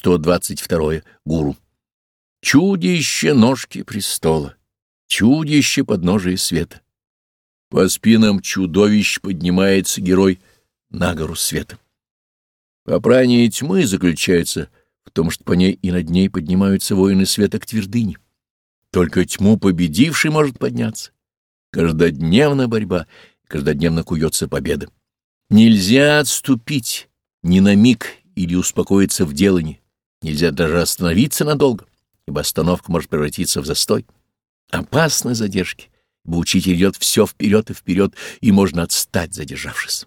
122. Гуру. Чудище ножки престола, чудище подножия света. По спинам чудовищ поднимается герой на гору света. Попрание тьмы заключается в том, что по ней и над ней поднимаются воины света к твердыне. Только тьму победивший может подняться. Каждодневная борьба, каждодневно куется победа. Нельзя отступить ни на миг или успокоиться в делании. Нельзя даже остановиться надолго, ибо остановка может превратиться в застой. Опасны задержки, ибо учитель идет все вперед и вперед, и можно отстать, задержавшись.